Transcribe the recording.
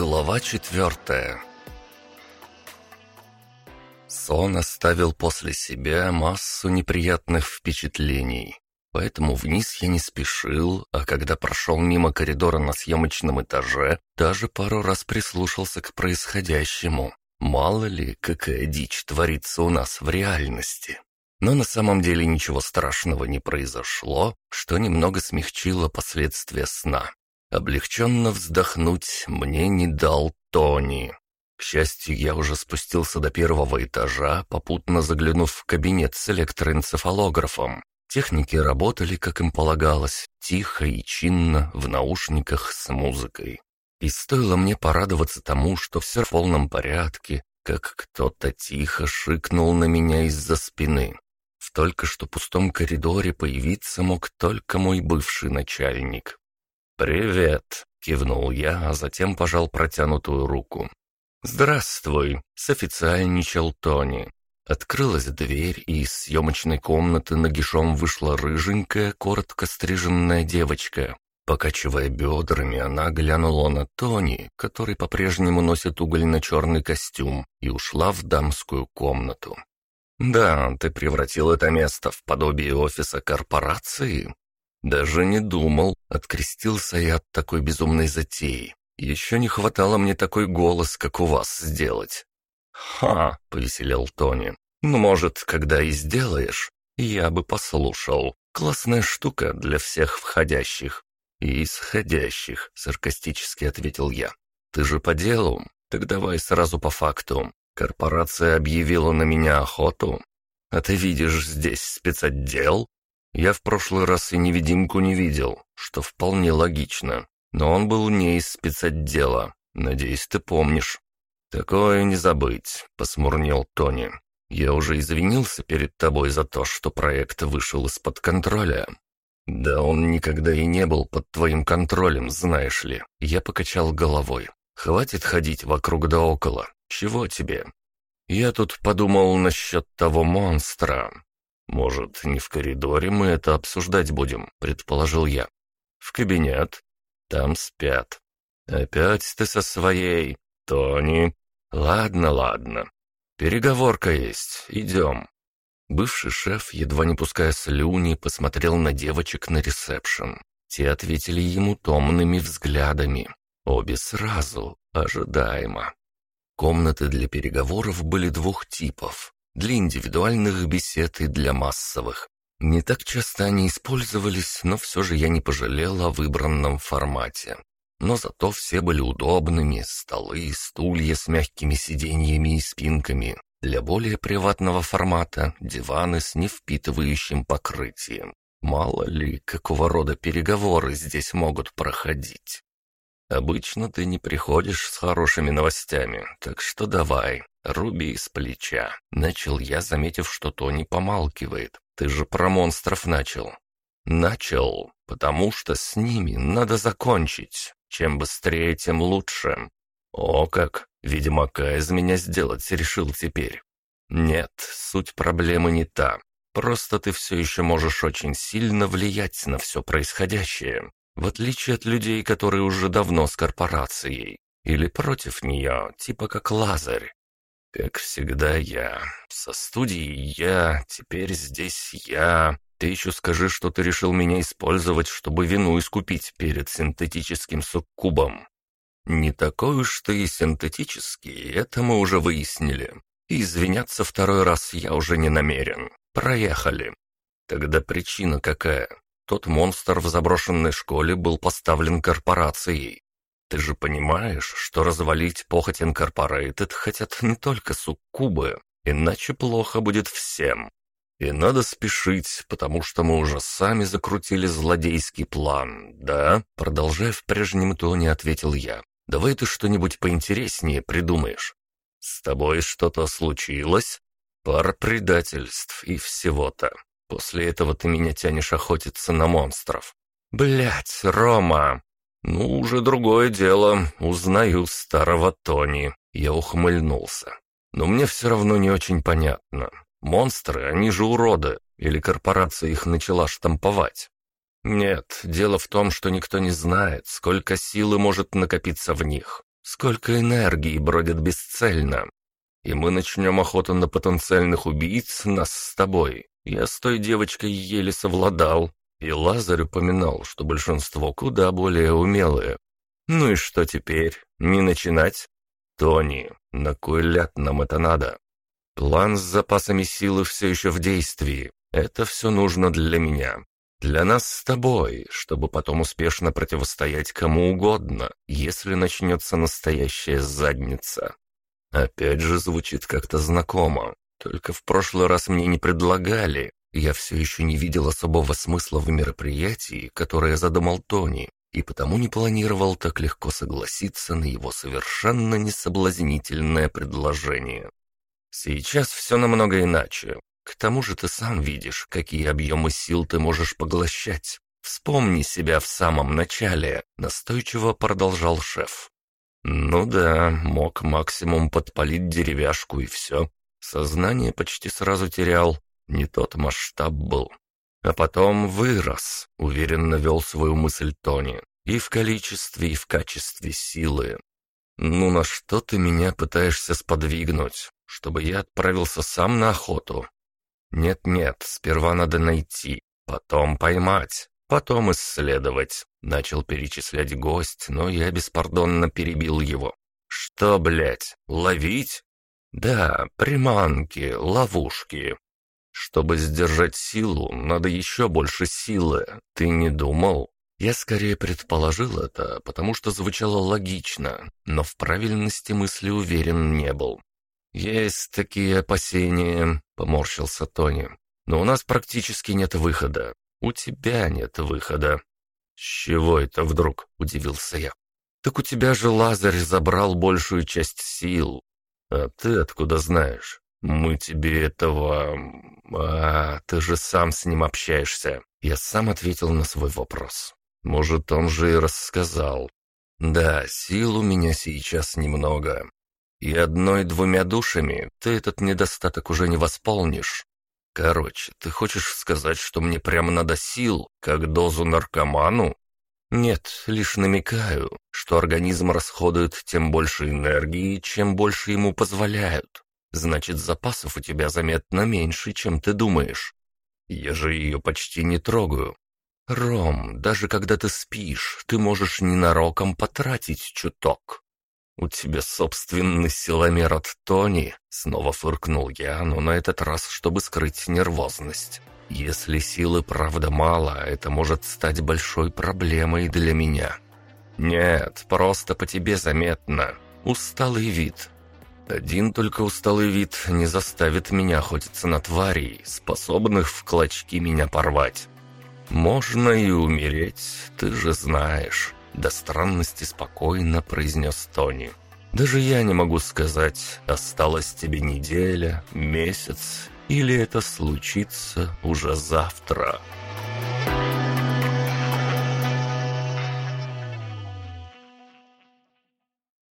Глава четвертая Сон оставил после себя массу неприятных впечатлений, поэтому вниз я не спешил, а когда прошел мимо коридора на съемочном этаже, даже пару раз прислушался к происходящему. Мало ли, какая дичь творится у нас в реальности. Но на самом деле ничего страшного не произошло, что немного смягчило последствия сна. Облегченно вздохнуть мне не дал Тони. К счастью, я уже спустился до первого этажа, попутно заглянув в кабинет с электроэнцефалографом. Техники работали, как им полагалось, тихо и чинно, в наушниках с музыкой. И стоило мне порадоваться тому, что все в полном порядке, как кто-то тихо шикнул на меня из-за спины. В только что пустом коридоре появиться мог только мой бывший начальник. «Привет!» — кивнул я, а затем пожал протянутую руку. «Здравствуй!» — софициальничал Тони. Открылась дверь, и из съемочной комнаты нагишом вышла рыженькая, коротко стриженная девочка. Покачивая бедрами, она глянула на Тони, который по-прежнему носит угольно-черный костюм, и ушла в дамскую комнату. «Да, ты превратил это место в подобие офиса корпорации?» Даже не думал, открестился я от такой безумной затеи. Еще не хватало мне такой голос, как у вас, сделать. «Ха!» — повеселел Тони. «Ну, может, когда и сделаешь, я бы послушал. Классная штука для всех входящих». «И исходящих», — саркастически ответил я. «Ты же по делу? Так давай сразу по факту. Корпорация объявила на меня охоту. А ты видишь здесь спецотдел? Я в прошлый раз и невидимку не видел, что вполне логично. Но он был не из спецотдела. Надеюсь, ты помнишь. «Такое не забыть», — посмурнел Тони. «Я уже извинился перед тобой за то, что проект вышел из-под контроля». «Да он никогда и не был под твоим контролем, знаешь ли». Я покачал головой. «Хватит ходить вокруг да около. Чего тебе?» «Я тут подумал насчет того монстра. «Может, не в коридоре мы это обсуждать будем?» — предположил я. «В кабинет. Там спят. Опять ты со своей, Тони. Ладно, ладно. Переговорка есть. Идем». Бывший шеф, едва не пуская слюни, посмотрел на девочек на ресепшн. Те ответили ему томными взглядами. Обе сразу, ожидаемо. Комнаты для переговоров были двух типов для индивидуальных бесед и для массовых. Не так часто они использовались, но все же я не пожалел о выбранном формате. Но зато все были удобными, столы, стулья с мягкими сиденьями и спинками. Для более приватного формата диваны с невпитывающим покрытием. Мало ли, какого рода переговоры здесь могут проходить. Обычно ты не приходишь с хорошими новостями, так что давай, руби из плеча. Начал я, заметив, что Тони помалкивает. Ты же про монстров начал. Начал, потому что с ними надо закончить. Чем быстрее, тем лучше. О как, ведьмака из меня сделать решил теперь. Нет, суть проблемы не та. Просто ты все еще можешь очень сильно влиять на все происходящее. В отличие от людей, которые уже давно с корпорацией. Или против нее, типа как Лазарь. Как всегда я. Со студией я, теперь здесь я. Ты еще скажи, что ты решил меня использовать, чтобы вину искупить перед синтетическим суккубом. Не такой уж ты и синтетический, это мы уже выяснили. И извиняться второй раз я уже не намерен. Проехали. Тогда причина какая? Тот монстр в заброшенной школе был поставлен корпорацией. Ты же понимаешь, что развалить похоть Инкорпорейтед хотят не только суккубы, иначе плохо будет всем. И надо спешить, потому что мы уже сами закрутили злодейский план, да?» Продолжая в прежнем тоне, ответил я. «Давай ты что-нибудь поинтереснее придумаешь. С тобой что-то случилось? Пара предательств и всего-то. После этого ты меня тянешь охотиться на монстров. Блять, Рома! Ну, уже другое дело. Узнаю старого Тони. Я ухмыльнулся. Но мне все равно не очень понятно. Монстры, они же уроды. Или корпорация их начала штамповать? Нет, дело в том, что никто не знает, сколько силы может накопиться в них. Сколько энергии бродит бесцельно. И мы начнем охоту на потенциальных убийц нас с тобой. Я с той девочкой еле совладал. И Лазарь упоминал, что большинство куда более умелые. Ну и что теперь? Не начинать? Тони, на кой ляд нам это надо? План с запасами силы все еще в действии. Это все нужно для меня. Для нас с тобой, чтобы потом успешно противостоять кому угодно, если начнется настоящая задница. Опять же звучит как-то знакомо. Только в прошлый раз мне не предлагали. Я все еще не видел особого смысла в мероприятии, которое задумал Тони, и потому не планировал так легко согласиться на его совершенно несоблазнительное предложение. Сейчас все намного иначе. К тому же ты сам видишь, какие объемы сил ты можешь поглощать. Вспомни себя в самом начале, настойчиво продолжал шеф. Ну да, мог максимум подпалить деревяшку и все. Сознание почти сразу терял, не тот масштаб был. А потом вырос, уверенно вел свою мысль Тони. И в количестве, и в качестве силы. Ну на что ты меня пытаешься сподвигнуть? Чтобы я отправился сам на охоту? «Нет-нет, сперва надо найти, потом поймать, потом исследовать», — начал перечислять гость, но я беспардонно перебил его. «Что, блядь, ловить?» «Да, приманки, ловушки. Чтобы сдержать силу, надо еще больше силы. Ты не думал?» Я скорее предположил это, потому что звучало логично, но в правильности мысли уверен не был. «Есть такие опасения», — поморщился Тони. «Но у нас практически нет выхода. У тебя нет выхода». «С чего это вдруг?» — удивился я. «Так у тебя же Лазарь забрал большую часть сил. А ты откуда знаешь? Мы тебе этого... А, ты же сам с ним общаешься». Я сам ответил на свой вопрос. Может, он же и рассказал. «Да, сил у меня сейчас немного. И одной-двумя душами ты этот недостаток уже не восполнишь. Короче, ты хочешь сказать, что мне прямо надо сил, как дозу наркоману? Нет, лишь намекаю, что организм расходует тем больше энергии, чем больше ему позволяют. Значит, запасов у тебя заметно меньше, чем ты думаешь. Я же ее почти не трогаю. Ром, даже когда ты спишь, ты можешь ненароком потратить чуток. «У тебя собственный силомер от Тони?» Снова фыркнул я, но на этот раз, чтобы скрыть нервозность. «Если силы правда мало, это может стать большой проблемой для меня». «Нет, просто по тебе заметно. Усталый вид». Один только усталый вид не заставит меня охотиться на тварей, способных в клочки меня порвать. Можно и умереть, ты же знаешь до странности спокойно произнес Тони. «Даже я не могу сказать, осталась тебе неделя, месяц, или это случится уже завтра».